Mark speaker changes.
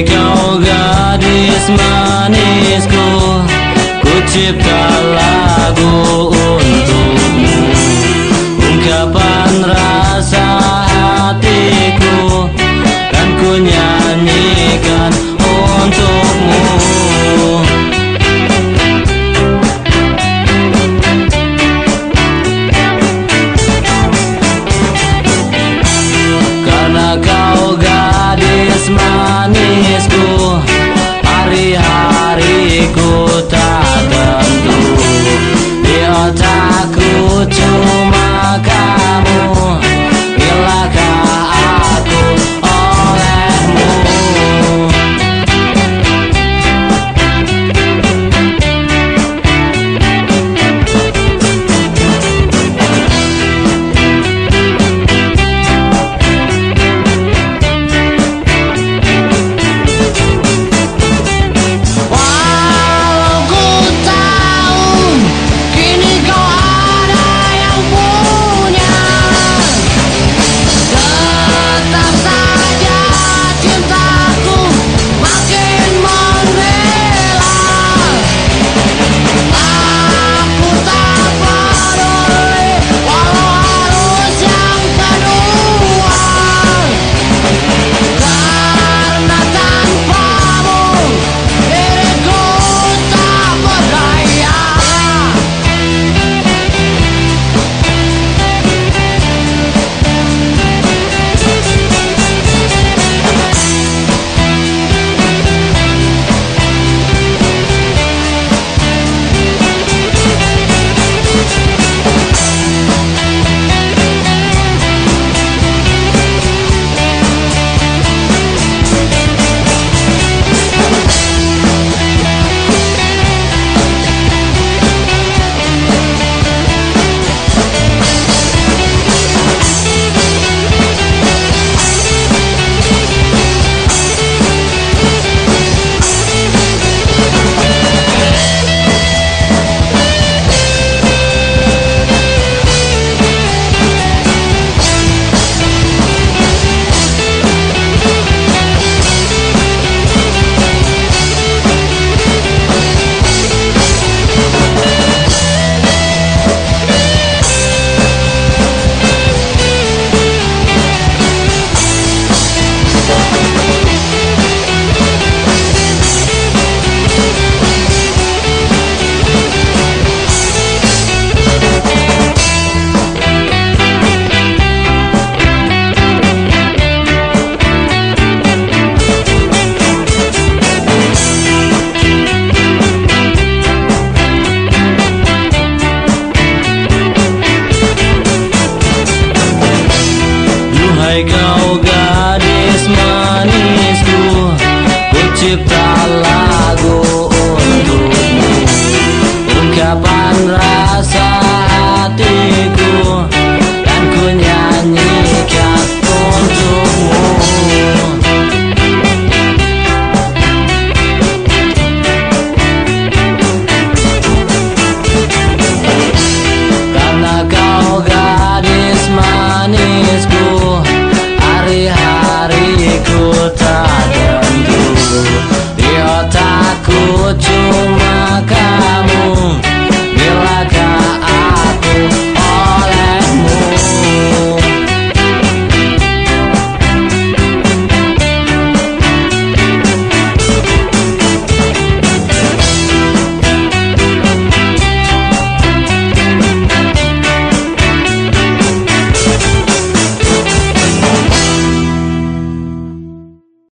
Speaker 1: क्यों गाड़ी आसमान इसको कुछ पता लागू। Ku tak tentu Dia takut cinta você pra